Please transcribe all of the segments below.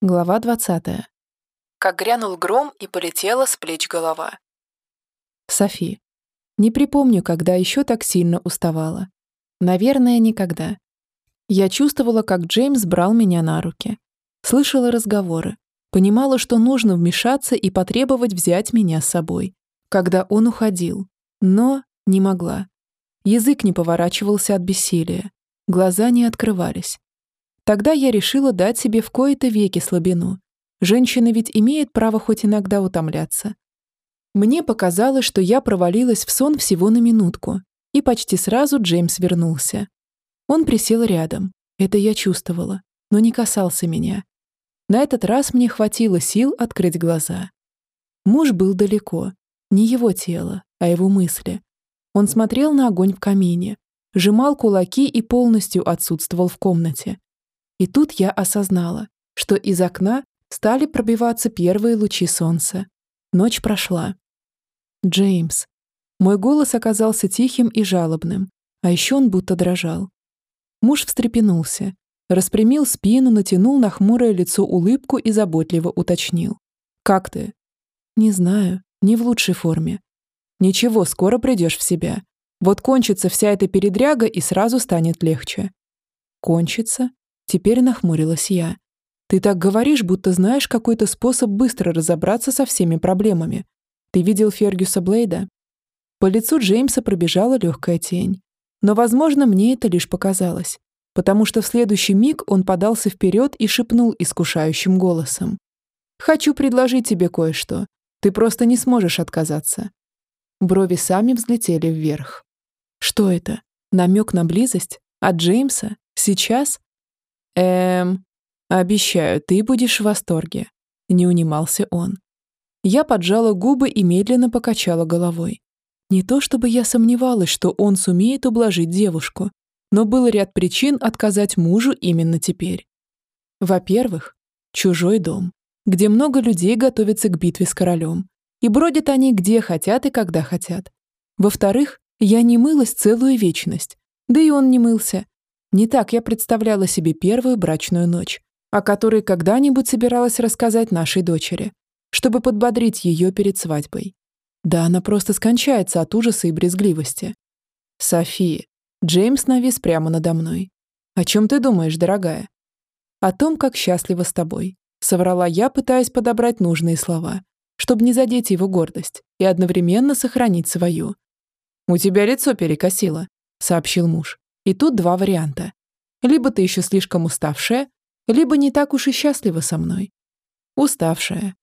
Глава 20. Как грянул гром и полетела с плеч голова. Софи. Не припомню, когда еще так сильно уставала. Наверное, никогда. Я чувствовала, как Джеймс брал меня на руки. Слышала разговоры. Понимала, что нужно вмешаться и потребовать взять меня с собой. Когда он уходил. Но не могла. Язык не поворачивался от бессилия. Глаза не открывались. Тогда я решила дать себе в кои-то веки слабину. Женщина ведь имеет право хоть иногда утомляться. Мне показалось, что я провалилась в сон всего на минутку, и почти сразу Джеймс вернулся. Он присел рядом, это я чувствовала, но не касался меня. На этот раз мне хватило сил открыть глаза. Муж был далеко, не его тело, а его мысли. Он смотрел на огонь в камине, сжимал кулаки и полностью отсутствовал в комнате. И тут я осознала, что из окна стали пробиваться первые лучи солнца. Ночь прошла. Джеймс. Мой голос оказался тихим и жалобным, а еще он будто дрожал. Муж встрепенулся, распрямил спину, натянул на хмурое лицо улыбку и заботливо уточнил. «Как ты?» «Не знаю, не в лучшей форме». «Ничего, скоро придешь в себя. Вот кончится вся эта передряга, и сразу станет легче». «Кончится?» Теперь нахмурилась я. Ты так говоришь, будто знаешь какой-то способ быстро разобраться со всеми проблемами. Ты видел Фергюса Блейда? По лицу Джеймса пробежала легкая тень. Но, возможно, мне это лишь показалось, потому что в следующий миг он подался вперед и шепнул искушающим голосом. «Хочу предложить тебе кое-что. Ты просто не сможешь отказаться». Брови сами взлетели вверх. «Что это? Намек на близость? От Джеймса? Сейчас? «Эм, обещаю, ты будешь в восторге», — не унимался он. Я поджала губы и медленно покачала головой. Не то чтобы я сомневалась, что он сумеет ублажить девушку, но был ряд причин отказать мужу именно теперь. Во-первых, чужой дом, где много людей готовятся к битве с королем, и бродят они где хотят и когда хотят. Во-вторых, я не мылась целую вечность, да и он не мылся, не так я представляла себе первую брачную ночь, о которой когда-нибудь собиралась рассказать нашей дочери, чтобы подбодрить ее перед свадьбой. Да она просто скончается от ужаса и брезгливости. София. Джеймс навис прямо надо мной. «О чем ты думаешь, дорогая?» «О том, как счастлива с тобой», — соврала я, пытаясь подобрать нужные слова, чтобы не задеть его гордость и одновременно сохранить свою. «У тебя лицо перекосило», — сообщил муж. И тут два варианта. Либо ты еще слишком уставшая, либо не так уж и счастлива со мной. Уставшая.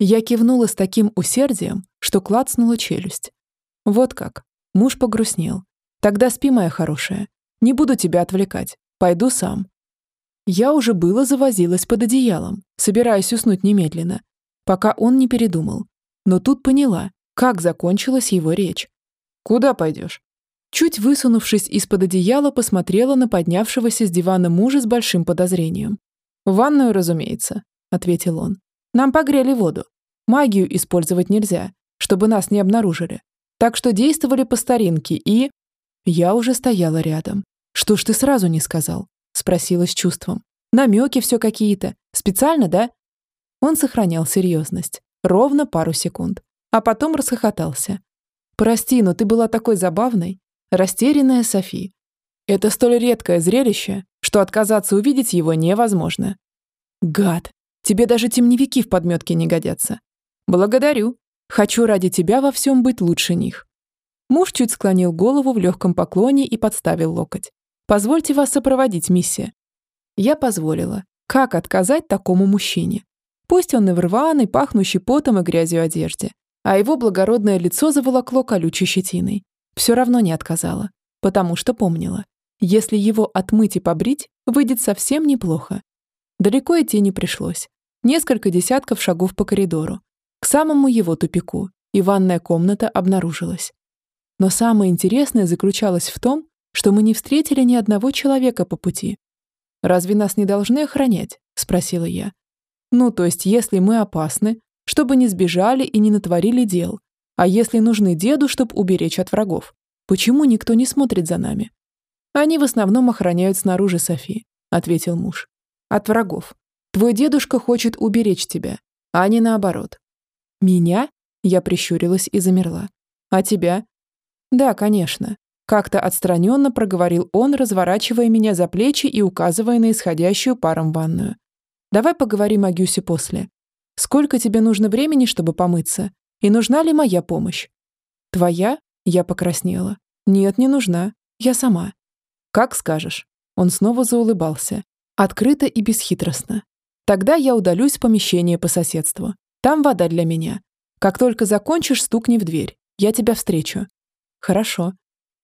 Я кивнула с таким усердием, что клацнула челюсть. Вот как. Муж погрустнел. Тогда спи, моя хорошая. Не буду тебя отвлекать. Пойду сам. Я уже было завозилась под одеялом, собираясь уснуть немедленно, пока он не передумал. Но тут поняла, как закончилась его речь. «Куда пойдешь?» Чуть высунувшись из-под одеяла, посмотрела на поднявшегося с дивана мужа с большим подозрением. «В ванную, разумеется», — ответил он. «Нам погрели воду. Магию использовать нельзя, чтобы нас не обнаружили. Так что действовали по старинке и...» Я уже стояла рядом. «Что ж ты сразу не сказал?» — спросила с чувством. «Намеки все какие-то. Специально, да?» Он сохранял серьезность. Ровно пару секунд. А потом расхохотался. «Прости, но ты была такой забавной. Растерянная Софи. Это столь редкое зрелище, что отказаться увидеть его невозможно. Гад, тебе даже темневики в подметке не годятся. Благодарю. Хочу ради тебя во всем быть лучше них. Муж чуть склонил голову в легком поклоне и подставил локоть. «Позвольте вас сопроводить, миссия». Я позволила. Как отказать такому мужчине? Пусть он и в рваной, пахнущий потом и грязью одежде, а его благородное лицо заволокло колючей щетиной. Все равно не отказала, потому что помнила. Если его отмыть и побрить, выйдет совсем неплохо. Далеко идти не пришлось. Несколько десятков шагов по коридору. К самому его тупику, и ванная комната обнаружилась. Но самое интересное заключалось в том, что мы не встретили ни одного человека по пути. «Разве нас не должны охранять?» – спросила я. «Ну, то есть, если мы опасны, чтобы не сбежали и не натворили дел, а если нужны деду, чтобы уберечь от врагов? Почему никто не смотрит за нами? Они в основном охраняют снаружи Софи, ответил муж. От врагов. Твой дедушка хочет уберечь тебя, а не наоборот. Меня? Я прищурилась и замерла. А тебя? Да, конечно. Как-то отстраненно проговорил он, разворачивая меня за плечи и указывая на исходящую паром ванную. Давай поговорим о Гюсе после. Сколько тебе нужно времени, чтобы помыться? И нужна ли моя помощь? Твоя? Я покраснела. Нет, не нужна. Я сама. Как скажешь. Он снова заулыбался. Открыто и бесхитростно. Тогда я удалюсь в помещение по соседству. Там вода для меня. Как только закончишь, стукни в дверь. Я тебя встречу. Хорошо.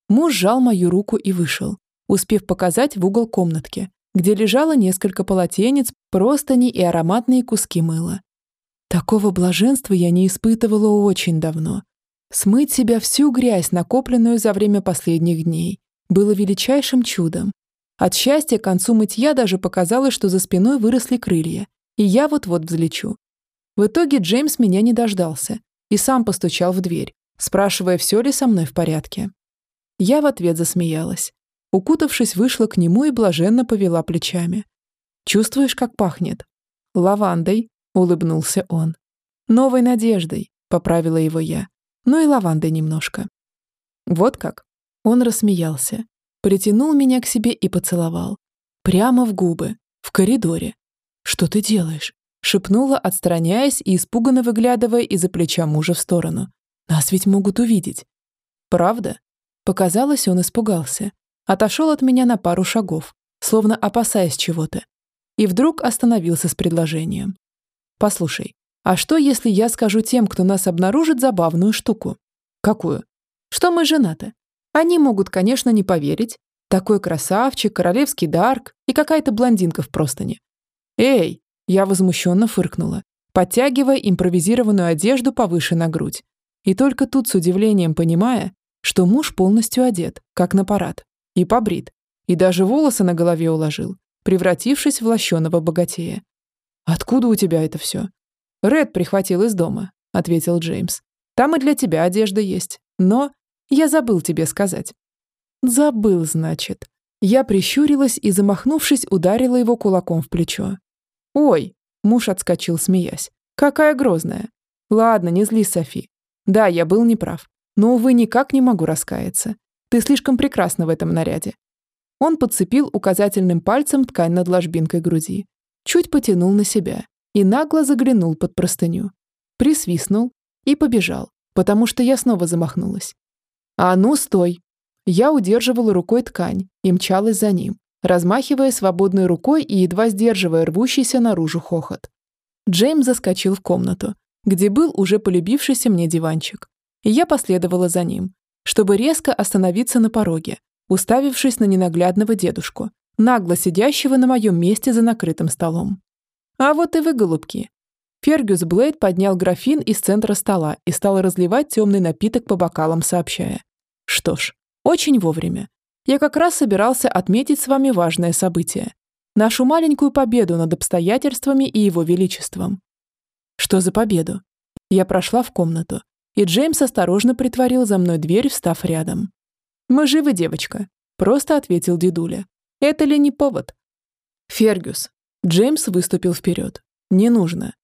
Муж сжал мою руку и вышел, успев показать в угол комнатки, где лежало несколько полотенец, простыни и ароматные куски мыла. Такого блаженства я не испытывала очень давно. Смыть себя всю грязь, накопленную за время последних дней, было величайшим чудом. От счастья к концу мытья даже показалось, что за спиной выросли крылья, и я вот-вот взлечу. В итоге Джеймс меня не дождался и сам постучал в дверь, спрашивая, все ли со мной в порядке. Я в ответ засмеялась. Укутавшись, вышла к нему и блаженно повела плечами. «Чувствуешь, как пахнет?» «Лавандой», — улыбнулся он. «Новой надеждой», — поправила его я. «Ну и лавандой немножко». «Вот как?» Он рассмеялся, притянул меня к себе и поцеловал. Прямо в губы, в коридоре. «Что ты делаешь?» шепнула, отстраняясь и испуганно выглядывая из-за плеча мужа в сторону. «Нас ведь могут увидеть». «Правда?» Показалось, он испугался. Отошел от меня на пару шагов, словно опасаясь чего-то. И вдруг остановился с предложением. «Послушай, а что, если я скажу тем, кто нас обнаружит, забавную штуку?» «Какую?» «Что мы женаты. Они могут, конечно, не поверить. Такой красавчик, королевский дарк и какая-то блондинка в простыне. «Эй!» – я возмущенно фыркнула, подтягивая импровизированную одежду повыше на грудь. И только тут с удивлением понимая, что муж полностью одет, как на парад, и побрит, и даже волосы на голове уложил, превратившись в лощеного богатея. «Откуда у тебя это все?» «Ред прихватил из дома», — ответил Джеймс. «Там и для тебя одежда есть. Но я забыл тебе сказать». «Забыл, значит». Я прищурилась и, замахнувшись, ударила его кулаком в плечо. «Ой!» — муж отскочил, смеясь. «Какая грозная!» «Ладно, не злись, Софи. Да, я был неправ. Но, увы, никак не могу раскаяться. Ты слишком прекрасна в этом наряде». Он подцепил указательным пальцем ткань над ложбинкой груди, чуть потянул на себя и нагло заглянул под простыню. Присвистнул и побежал, потому что я снова замахнулась. «А ну, стой!» Я удерживала рукой ткань и мчалась за ним, размахивая свободной рукой и едва сдерживая рвущийся наружу хохот. Джейм заскочил в комнату, где был уже полюбившийся мне диванчик, и я последовала за ним, чтобы резко остановиться на пороге, уставившись на ненаглядного дедушку, нагло сидящего на моем месте за накрытым столом. «А вот и вы, голубки!» Фергюс Блейд поднял графин из центра стола и стал разливать темный напиток по бокалам, сообщая. «Что ж, очень вовремя. Я как раз собирался отметить с вами важное событие. Нашу маленькую победу над обстоятельствами и его величеством». «Что за победу?» Я прошла в комнату, и Джеймс осторожно притворил за мной дверь, встав рядом. «Мы живы, девочка», — просто ответил дедуля. «Это ли не повод?» «Фергюс». Джеймс выступил вперед. «Не нужно».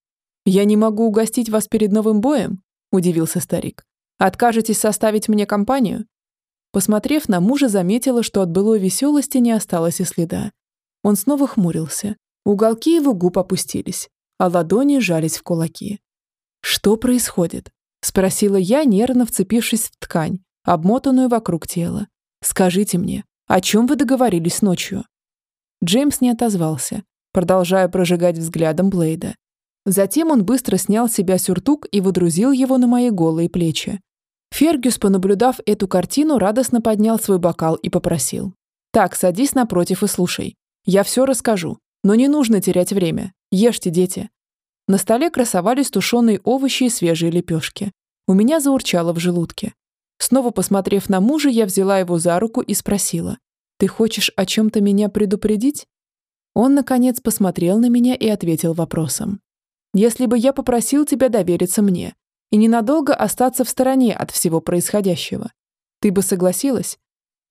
«Я не могу угостить вас перед новым боем?» – удивился старик. «Откажетесь составить мне компанию?» Посмотрев на мужа, заметила, что от былой веселости не осталось и следа. Он снова хмурился. Уголки его губ опустились, а ладони сжались в кулаки. «Что происходит?» Спросила я, нервно вцепившись в ткань, обмотанную вокруг тела. «Скажите мне, о чем вы договорились ночью?» Джеймс не отозвался, продолжая прожигать взглядом Блейда. Затем он быстро снял с себя сюртук и выдрузил его на мои голые плечи. Фергюс, понаблюдав эту картину, радостно поднял свой бокал и попросил. «Так, садись напротив и слушай. Я все расскажу, но не нужно терять время. Ешьте, дети. На столе красовались тушеные овощи и свежие лепешки. У меня заурчало в желудке. Снова посмотрев на мужа, я взяла его за руку и спросила. «Ты хочешь о чем-то меня предупредить?» Он, наконец, посмотрел на меня и ответил вопросом. «Если бы я попросил тебя довериться мне и ненадолго остаться в стороне от всего происходящего, ты бы согласилась?»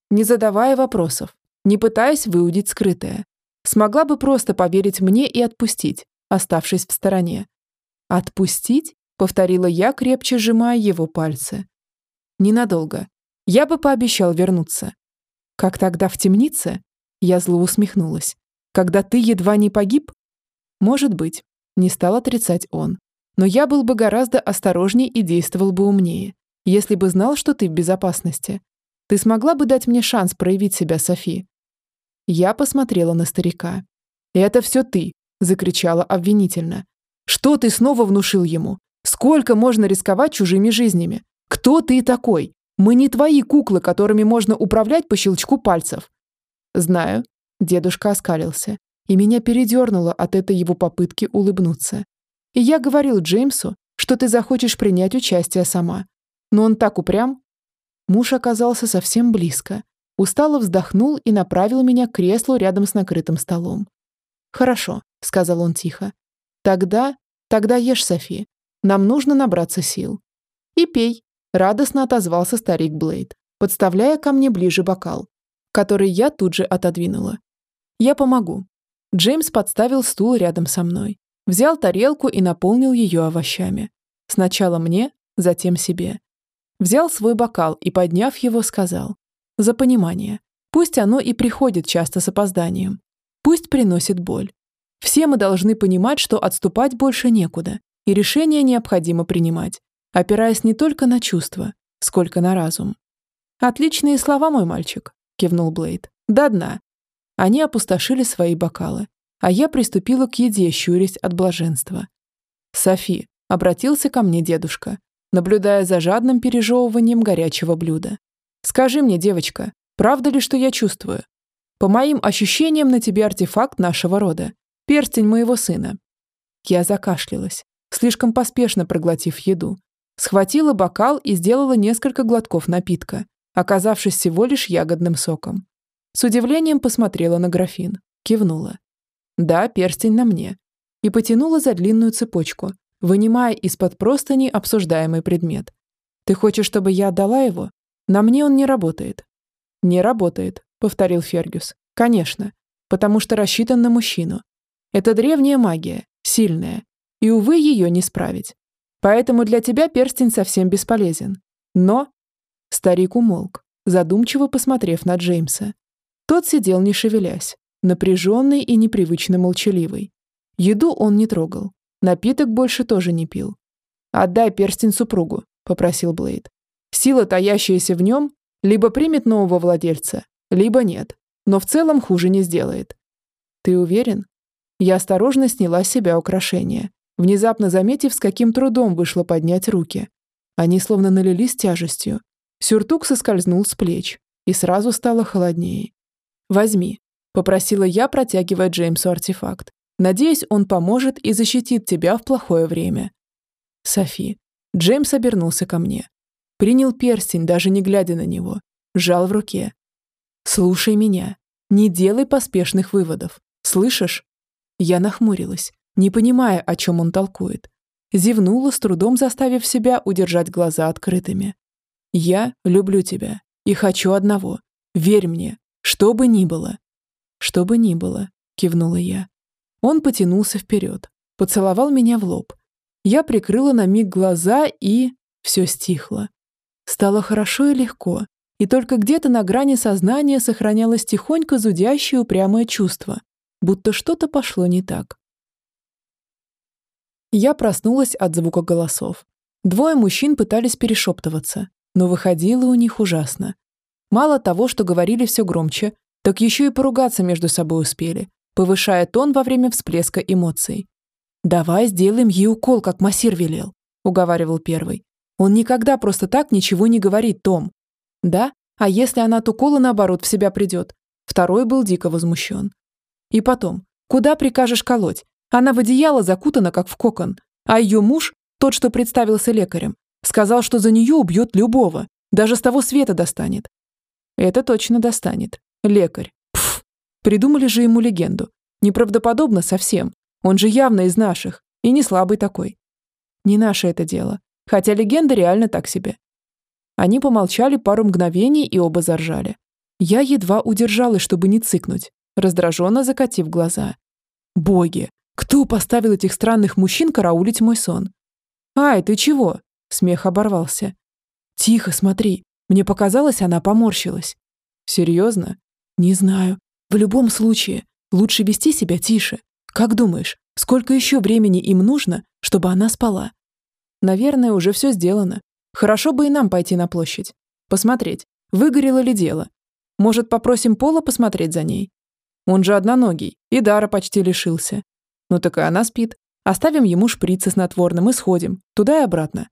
Не задавая вопросов, не пытаясь выудить скрытое. Смогла бы просто поверить мне и отпустить, оставшись в стороне. «Отпустить?» — повторила я, крепче сжимая его пальцы. «Ненадолго. Я бы пообещал вернуться». «Как тогда в темнице?» Я зло усмехнулась. «Когда ты едва не погиб?» «Может быть», — не стал отрицать он. «Но я был бы гораздо осторожней и действовал бы умнее, если бы знал, что ты в безопасности. Ты смогла бы дать мне шанс проявить себя, Софи?» Я посмотрела на старика. «Это все ты!» – закричала обвинительно. «Что ты снова внушил ему? Сколько можно рисковать чужими жизнями? Кто ты такой? Мы не твои куклы, которыми можно управлять по щелчку пальцев». «Знаю», – дедушка оскалился, и меня передернуло от этой его попытки улыбнуться. «И я говорил Джеймсу, что ты захочешь принять участие сама. Но он так упрям, Муж оказался совсем близко. Устало вздохнул и направил меня к креслу рядом с накрытым столом. «Хорошо», — сказал он тихо. «Тогда... тогда ешь, Софи. Нам нужно набраться сил». «И пей», — радостно отозвался старик Блейд, подставляя ко мне ближе бокал, который я тут же отодвинула. «Я помогу». Джеймс подставил стул рядом со мной, взял тарелку и наполнил ее овощами. Сначала мне, затем себе. Взял свой бокал и, подняв его, сказал. «За понимание. Пусть оно и приходит часто с опозданием. Пусть приносит боль. Все мы должны понимать, что отступать больше некуда, и решение необходимо принимать, опираясь не только на чувства, сколько на разум». «Отличные слова, мой мальчик», — кивнул Блейд. «До дна». Они опустошили свои бокалы, а я приступила к еде, щурясь от блаженства. «Софи», — обратился ко мне дедушка, наблюдая за жадным пережевыванием горячего блюда. «Скажи мне, девочка, правда ли, что я чувствую? По моим ощущениям, на тебе артефакт нашего рода. Перстень моего сына». Я закашлялась, слишком поспешно проглотив еду. Схватила бокал и сделала несколько глотков напитка, оказавшись всего лишь ягодным соком. С удивлением посмотрела на графин, кивнула. «Да, перстень на мне». И потянула за длинную цепочку, вынимая из-под простыни обсуждаемый предмет. «Ты хочешь, чтобы я отдала его? На мне он не работает». «Не работает», — повторил Фергюс. «Конечно, потому что рассчитан на мужчину. Это древняя магия, сильная, и, увы, ее не справить. Поэтому для тебя перстень совсем бесполезен. Но...» Старик умолк, задумчиво посмотрев на Джеймса. Тот сидел не шевелясь, напряженный и непривычно молчаливый. Еду он не трогал, Напиток больше тоже не пил. «Отдай перстень супругу», — попросил Блейд. «Сила, таящаяся в нем, либо примет нового владельца, либо нет, но в целом хуже не сделает». «Ты уверен?» Я осторожно сняла с себя украшение, внезапно заметив, с каким трудом вышло поднять руки. Они словно налились тяжестью. Сюртук соскользнул с плеч, и сразу стало холоднее. «Возьми», — попросила я, протягивая Джеймсу артефакт. Надеюсь, он поможет и защитит тебя в плохое время. Софи. Джеймс обернулся ко мне. Принял перстень, даже не глядя на него. Сжал в руке. Слушай меня. Не делай поспешных выводов. Слышишь? Я нахмурилась, не понимая, о чем он толкует. Зевнула, с трудом заставив себя удержать глаза открытыми. Я люблю тебя и хочу одного. Верь мне, что бы ни было. Что бы ни было, кивнула я. Он потянулся вперед, поцеловал меня в лоб. Я прикрыла на миг глаза и... Все стихло. Стало хорошо и легко, и только где-то на грани сознания сохранялось тихонько зудящее упрямое чувство, будто что-то пошло не так. Я проснулась от звука голосов. Двое мужчин пытались перешептываться, но выходило у них ужасно. Мало того, что говорили все громче, так еще и поругаться между собой успели, повышая тон во время всплеска эмоций. «Давай сделаем ей укол, как массир велел», — уговаривал первый. «Он никогда просто так ничего не говорит, Том». «Да? А если она от укола, наоборот, в себя придет?» Второй был дико возмущен. «И потом, куда прикажешь колоть? Она в одеяло закутана, как в кокон. А ее муж, тот, что представился лекарем, сказал, что за нее убьет любого, даже с того света достанет». «Это точно достанет. Лекарь. Придумали же ему легенду. Неправдоподобно совсем. Он же явно из наших. И не слабый такой. Не наше это дело. Хотя легенда реально так себе. Они помолчали пару мгновений и оба заржали. Я едва удержалась, чтобы не цыкнуть. раздраженно закатив глаза. «Боги! Кто поставил этих странных мужчин караулить мой сон?» «Ай, ты чего?» Смех оборвался. «Тихо, смотри. Мне показалось, она поморщилась». «Серьезно?» «Не знаю. В любом случае, лучше вести себя тише. Как думаешь, сколько еще времени им нужно, чтобы она спала?» «Наверное, уже все сделано. Хорошо бы и нам пойти на площадь. Посмотреть, выгорело ли дело. Может, попросим Пола посмотреть за ней? Он же одноногий, и дара почти лишился. Ну так и она спит. Оставим ему шприц с снотворным и сходим, туда и обратно.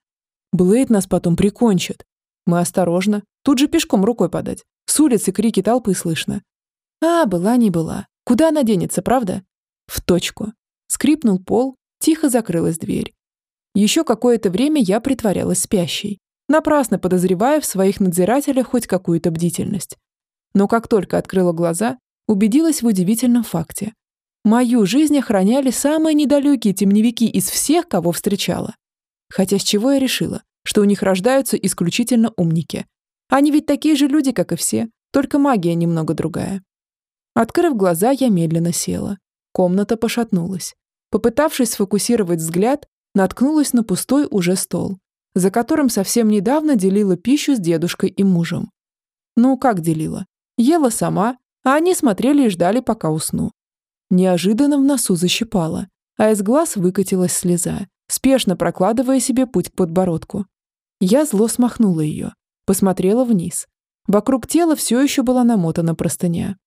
Блейд нас потом прикончит. Мы осторожно, тут же пешком рукой подать. С улицы крики толпы слышно. А, была не была. Куда она денется, правда? В точку. Скрипнул пол, тихо закрылась дверь. Еще какое-то время я притворялась спящей, напрасно подозревая в своих надзирателях хоть какую-то бдительность. Но как только открыла глаза, убедилась в удивительном факте. Мою жизнь охраняли самые недалекие темневики из всех, кого встречала. Хотя с чего я решила, что у них рождаются исключительно умники. Они ведь такие же люди, как и все, только магия немного другая. Открыв глаза, я медленно села. Комната пошатнулась. Попытавшись сфокусировать взгляд, наткнулась на пустой уже стол, за которым совсем недавно делила пищу с дедушкой и мужем. Ну, как делила? Ела сама, а они смотрели и ждали, пока усну. Неожиданно в носу защипала, а из глаз выкатилась слеза спешно прокладывая себе путь к подбородку. Я зло смахнула ее, посмотрела вниз. Вокруг тела все еще была намотана простыня.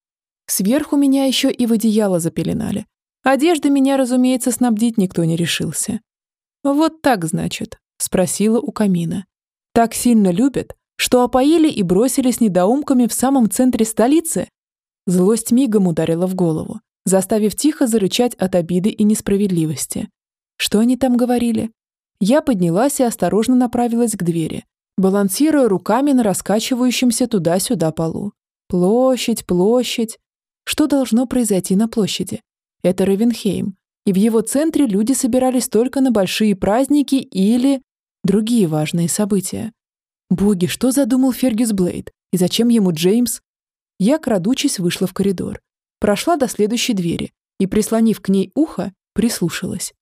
Сверху меня еще и в одеяло запеленали. Одежды меня, разумеется, снабдить никто не решился. «Вот так, значит?» – спросила у камина. «Так сильно любят, что опоили и бросили с недоумками в самом центре столицы?» Злость мигом ударила в голову, заставив тихо зарычать от обиды и несправедливости. Что они там говорили? Я поднялась и осторожно направилась к двери, балансируя руками на раскачивающемся туда-сюда полу. Площадь, площадь. Что должно произойти на площади? Это Ревенхейм, и в его центре люди собирались только на большие праздники или другие важные события. Боги, что задумал Фергюс Блейд? И зачем ему Джеймс? Я, крадучись, вышла в коридор. Прошла до следующей двери и, прислонив к ней ухо, прислушалась.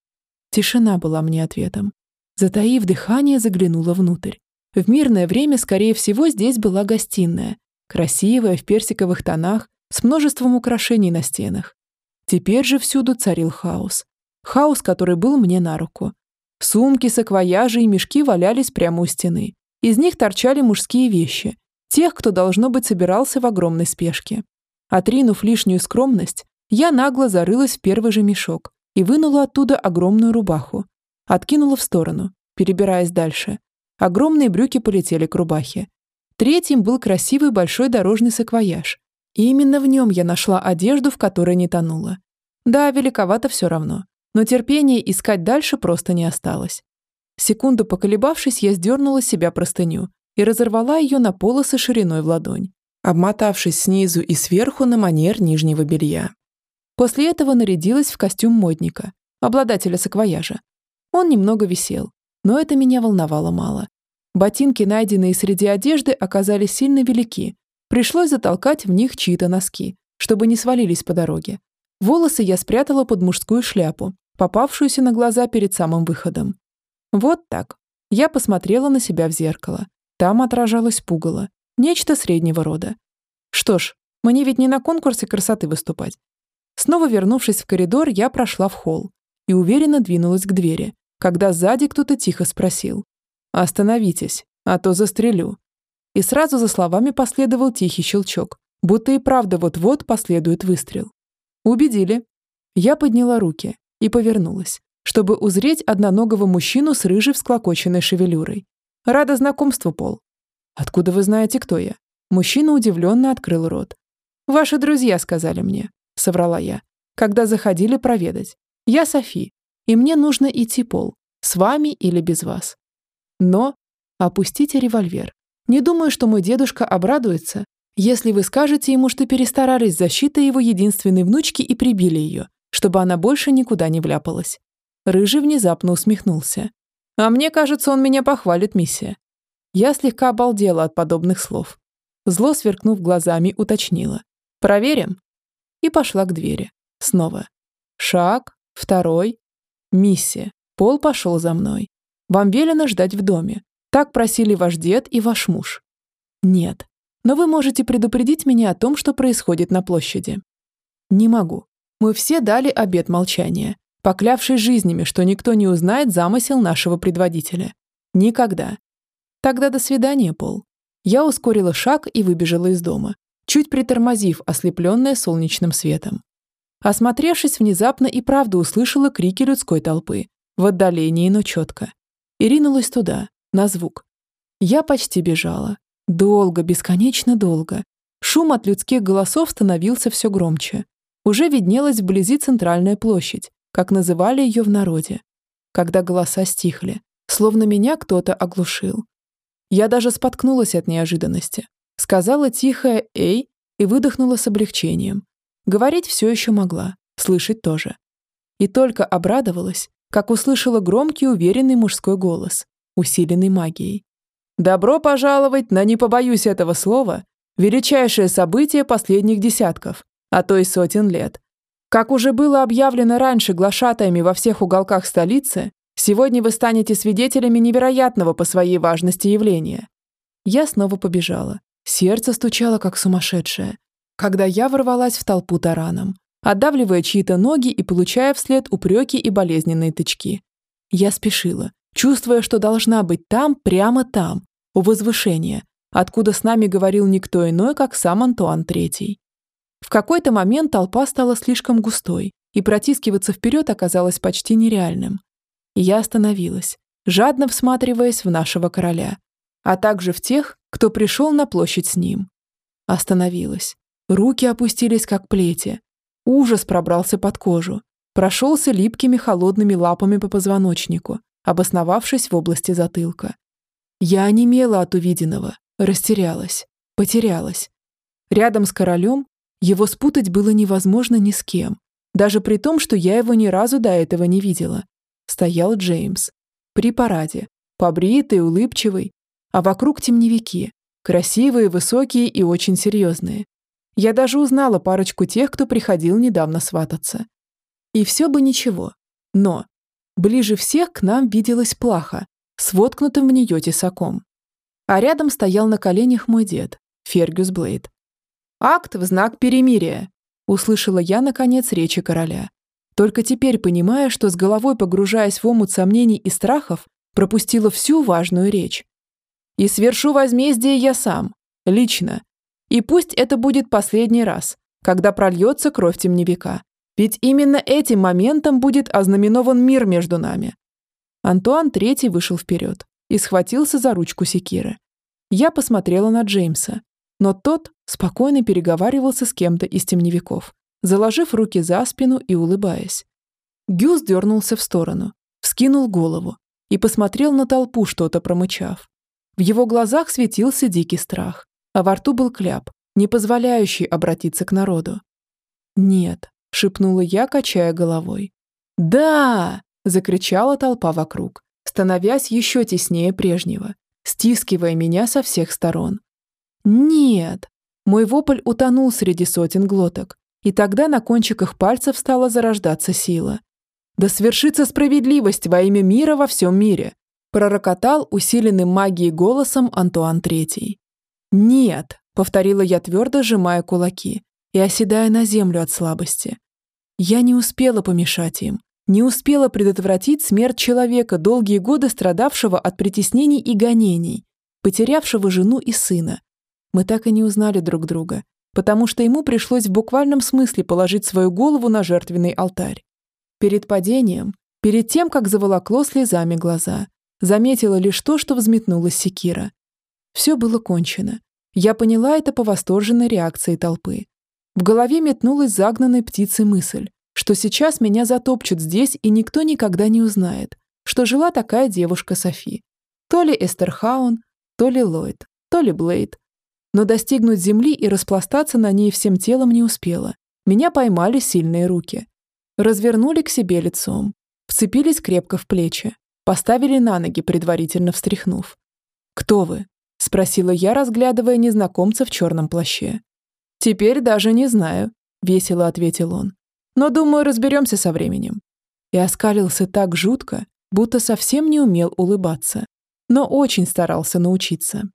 Тишина была мне ответом. Затаив дыхание, заглянула внутрь. В мирное время, скорее всего, здесь была гостиная. Красивая, в персиковых тонах, с множеством украшений на стенах. Теперь же всюду царил хаос. Хаос, который был мне на руку. Сумки, саквояжи и мешки валялись прямо у стены. Из них торчали мужские вещи. Тех, кто, должно быть, собирался в огромной спешке. Отринув лишнюю скромность, я нагло зарылась в первый же мешок и вынула оттуда огромную рубаху. Откинула в сторону, перебираясь дальше. Огромные брюки полетели к рубахе. Третьим был красивый большой дорожный саквояж. И именно в нем я нашла одежду, в которой не тонула. Да, великовато все равно, но терпения искать дальше просто не осталось. Секунду поколебавшись, я сдернула с себя простыню и разорвала ее на полосы шириной в ладонь, обмотавшись снизу и сверху на манер нижнего белья. После этого нарядилась в костюм модника, обладателя саквояжа. Он немного висел, но это меня волновало мало. Ботинки, найденные среди одежды, оказались сильно велики. Пришлось затолкать в них чьи-то носки, чтобы не свалились по дороге. Волосы я спрятала под мужскую шляпу, попавшуюся на глаза перед самым выходом. Вот так. Я посмотрела на себя в зеркало. Там отражалось пугало. Нечто среднего рода. Что ж, мне ведь не на конкурсе красоты выступать. Снова вернувшись в коридор, я прошла в холл и уверенно двинулась к двери, когда сзади кто-то тихо спросил. «Остановитесь, а то застрелю». И сразу за словами последовал тихий щелчок, будто и правда вот-вот последует выстрел. Убедили. Я подняла руки и повернулась, чтобы узреть одноногого мужчину с рыжей всклокоченной шевелюрой. Рада знакомству, Пол. Откуда вы знаете, кто я? Мужчина удивленно открыл рот. Ваши друзья сказали мне соврала я, когда заходили проведать. Я Софи, и мне нужно идти пол, с вами или без вас. Но опустите револьвер. Не думаю, что мой дедушка обрадуется, если вы скажете ему, что перестарались защитой его единственной внучки и прибили ее, чтобы она больше никуда не вляпалась. Рыжий внезапно усмехнулся. А мне кажется, он меня похвалит, миссия. Я слегка обалдела от подобных слов. Зло, сверкнув глазами, уточнила. «Проверим?» и пошла к двери. Снова. Шаг, второй. Миссия. Пол пошел за мной. Вам велено ждать в доме. Так просили ваш дед и ваш муж. Нет. Но вы можете предупредить меня о том, что происходит на площади. Не могу. Мы все дали обет молчания, поклявшись жизнями, что никто не узнает замысел нашего предводителя. Никогда. Тогда до свидания, Пол. Я ускорила шаг и выбежала из дома, чуть притормозив, ослепленная солнечным светом. Осмотревшись, внезапно и правда услышала крики людской толпы, в отдалении, но четко. И ринулась туда, на звук. Я почти бежала. Долго, бесконечно долго. Шум от людских голосов становился все громче. Уже виднелась вблизи центральная площадь, как называли ее в народе. Когда голоса стихли, словно меня кто-то оглушил. Я даже споткнулась от неожиданности. Сказала тихое «Эй» и выдохнула с облегчением. Говорить все еще могла, слышать тоже. И только обрадовалась, как услышала громкий уверенный мужской голос, усиленный магией. «Добро пожаловать на, не побоюсь этого слова, величайшее событие последних десятков, а то и сотен лет. Как уже было объявлено раньше глашатаями во всех уголках столицы, сегодня вы станете свидетелями невероятного по своей важности явления. Я снова побежала. Сердце стучало, как сумасшедшее, когда я ворвалась в толпу тараном, отдавливая чьи-то ноги и получая вслед упреки и болезненные тычки. Я спешила, чувствуя, что должна быть там, прямо там, у возвышения, откуда с нами говорил никто иной, как сам Антуан Третий. В какой-то момент толпа стала слишком густой, и протискиваться вперед оказалось почти нереальным. Я остановилась, жадно всматриваясь в нашего короля, а также в тех, кто пришел на площадь с ним. Остановилась. Руки опустились, как плети. Ужас пробрался под кожу, прошелся липкими холодными лапами по позвоночнику, обосновавшись в области затылка. Я онемела от увиденного, растерялась, потерялась. Рядом с королем его спутать было невозможно ни с кем, даже при том, что я его ни разу до этого не видела. Стоял Джеймс. При параде. Побритый, улыбчивый. А вокруг темневики. Красивые, высокие и очень серьезные. Я даже узнала парочку тех, кто приходил недавно свататься. И все бы ничего. Но ближе всех к нам виделась плаха с воткнутым в нее тесаком. А рядом стоял на коленях мой дед, Фергюс Блейд, «Акт в знак перемирия», – услышала я, наконец, речи короля. Только теперь понимая, что с головой погружаясь в омут сомнений и страхов, пропустила всю важную речь. «И свершу возмездие я сам, лично. И пусть это будет последний раз, когда прольется кровь темневика. Ведь именно этим моментом будет ознаменован мир между нами». Антуан Третий вышел вперед и схватился за ручку секиры. Я посмотрела на Джеймса, но тот спокойно переговаривался с кем-то из темневиков, заложив руки за спину и улыбаясь. Гюс дернулся в сторону, вскинул голову и посмотрел на толпу, что-то промычав. В его глазах светился дикий страх, а во рту был кляп, не позволяющий обратиться к народу. «Нет», — шепнула я, качая головой. «Да!» — закричала толпа вокруг, становясь еще теснее прежнего, стискивая меня со всех сторон. «Нет!» Мой вопль утонул среди сотен глоток, и тогда на кончиках пальцев стала зарождаться сила. «Да свершится справедливость во имя мира во всем мире!» пророкотал усиленным магией голосом Антуан Третий. «Нет!» — повторила я твердо, сжимая кулаки и оседая на землю от слабости. Я не успела помешать им, не успела предотвратить смерть человека, долгие годы страдавшего от притеснений и гонений, потерявшего жену и сына, мы так и не узнали друг друга, потому что ему пришлось в буквальном смысле положить свою голову на жертвенный алтарь. Перед падением, перед тем, как заволокло слезами глаза, заметила лишь то, что взметнулась секира. Все было кончено. Я поняла это по восторженной реакции толпы. В голове метнулась загнанной птицей мысль, что сейчас меня затопчут здесь, и никто никогда не узнает, что жила такая девушка Софи. То ли Эстерхаун, то ли Ллойд, то ли Блейд, но достигнуть земли и распластаться на ней всем телом не успела. Меня поймали сильные руки. Развернули к себе лицом, вцепились крепко в плечи, поставили на ноги, предварительно встряхнув. «Кто вы?» – спросила я, разглядывая незнакомца в черном плаще. «Теперь даже не знаю», — весело ответил он. «Но, думаю, разберемся со временем». И оскалился так жутко, будто совсем не умел улыбаться, но очень старался научиться.